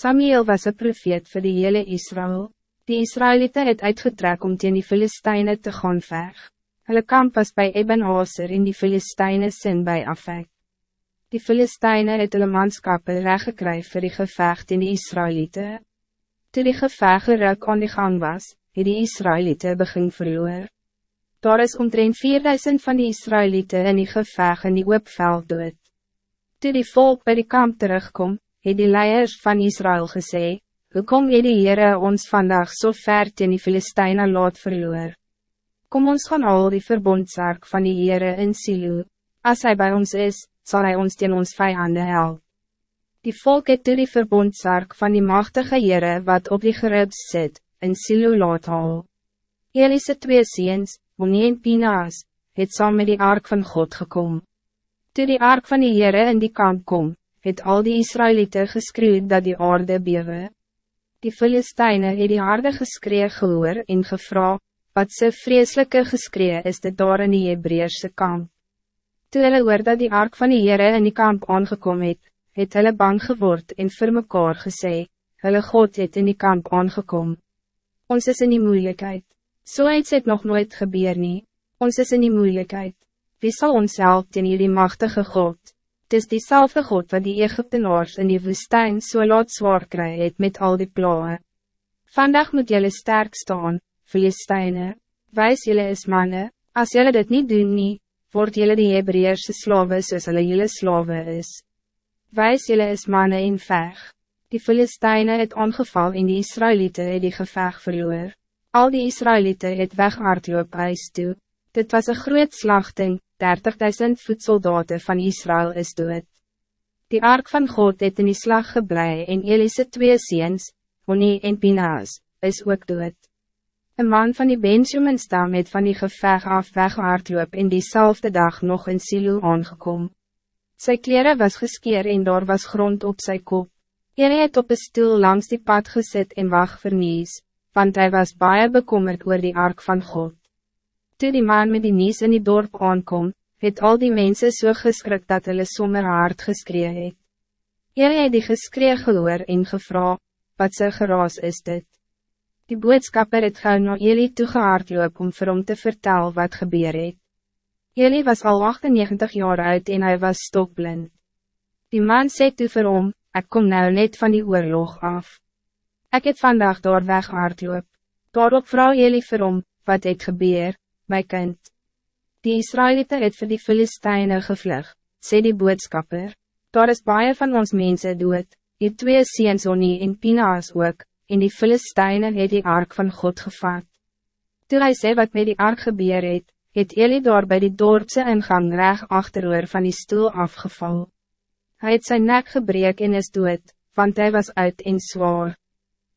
Samuel was een profeet voor de hele Israël. Die Israëlieten het uitgetrek om teen die Filisteine te gaan veg. Hulle kamp was bij Eben Hazer in die Filisteine sin bij Afek. Die Filisteine het hulle manskappe reggekry vir die gevecht in die Israëlieten. Toe die gevecht geruk aan die gang was, het die Israëlieten begin verloor. Daar is omtrent 4000 van die Israëlieten in die gevecht in die oopveld dood. Toe die volk bij die kamp terugkom, het die leiers van Israël gesê, hoe kom jy die Heere ons vandaag so ver teen die Filisteine laat verloor? Kom ons gaan al die verbondsark van die Heere in Silo, as hij bij ons is, zal hij ons teen ons vijanden help. Die volk het toe die verbondsark van die machtige Heere wat op die geribs zit, in Silo laat haal. Elise twee ziens, Monie en Pinaas, het saam met die ark van God gekom. Toe die ark van die Heere in die kamp kom, het al die Israëlieten geskreeuwd dat die aarde bewe. Die Filisteine het die harde geskree gehoor en gevra, wat ze vreselijke geskree is dit daar in die Hebreerse kamp. Toe hulle hoor dat die ark van die Heere in die kamp aangekom het, het hulle bang geword en vir mekaar gesê, hulle God het in die kamp aangekom. Ons is in die moeilijkheid. So iets het nog nooit gebeur nie. Ons is in die moeilijkheid. Wie zal ons help teen die machtige God? Het is diezelfde God wat die Egyptenaars in die woestijn so laat zwaar kry het met al die plae. Vandaag moet jullie sterk staan, Filisteine. Wijs jullie is mannen, als jullie dit niet doen nie, word jullie die Hebreerse slawe soos hulle jullie slawe is. Wijs jullie is mannen in veg. Die Filisteine het ongeval in die Israëlieten het die geveg verloor. Al die Israëlieten het wegaardloop huis toe. Dit was een groot slachting, 30.000 voedsoldaten van Israël is dood. Die ark van God het in die slag geblei en Elise twee ziens, Honi en Pinaas, is ook dood. Een man van die Benjamin stam het van die geveg af weghaardloop en diezelfde dag nog in Silo aangekom. Sy kleren was geskeer en daar was grond op zijn kop. Ele het op een stoel langs die pad gezet en wacht vernies, want hij was baie bekommerd oor die ark van God. Toe die man met die nies in die dorp aankom, het al die mensen so geskrik dat hulle sommer hard geskree het. Jullie het die geskree gehoor en gevra, wat sy geraas is dit? Die boodskapper het gauw na jullie toegehaard loop om vir hom te vertel wat gebeur het. Jullie was al 98 jaar oud en hij was stokblind. Die man sê toe vir hom, ek kom nou net van die oorlog af. Ik het vandaag daar weg hardloop. Daarop vrouw jullie vir hom, wat het gebeur, my kind. Die Israëlieten het vir die Filisteine gevlug, sê die boodskapper. Daar is baie van ons mensen dood, die twee seens Onie en Pinaas ook, en die Filisteine het die ark van God gevat. Toe hy sê wat met die ark gebeur het, het Eli daar by die dorpse ingang reg achteroor van die stoel afgeval. Hij het zijn nek gebreek en is dood, want hij was uit en zwaar.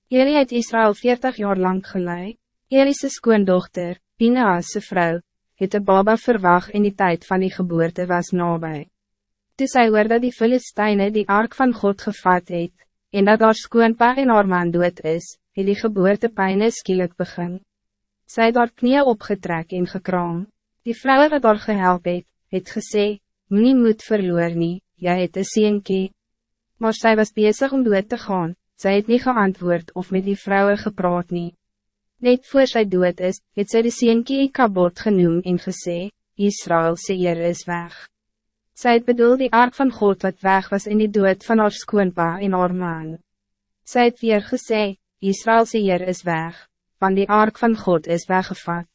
Eli het Israël 40 jaar lang geleid. Eli's skoondochter, Pina's vrouw, het een baba verwacht in die tijd van die geboorte was nabij. Toe sy hoor dat die Filisteine die ark van God gevat het, en dat haar skoonpa en haar man dood is, het die geboortepijne skielik begin. Sy het haar knie opgetrek en gekraam. Die vrouwen wat haar gehelp het, het gesê, nie moed verloor nie, jy het een sienkie. Maar zij was bezig om dood te gaan, zij het niet geantwoord of met die vrouwen gepraat nie. Net voor sy dood is, het sy die sienkie Ikabot genoem en gesê, Israël sê eer is weg. Sy het bedoel die ark van God wat weg was in die dood van haar skoonpa en haar man. Sy het weer gesê, Israël sê eer is weg, want die ark van God is weggevat.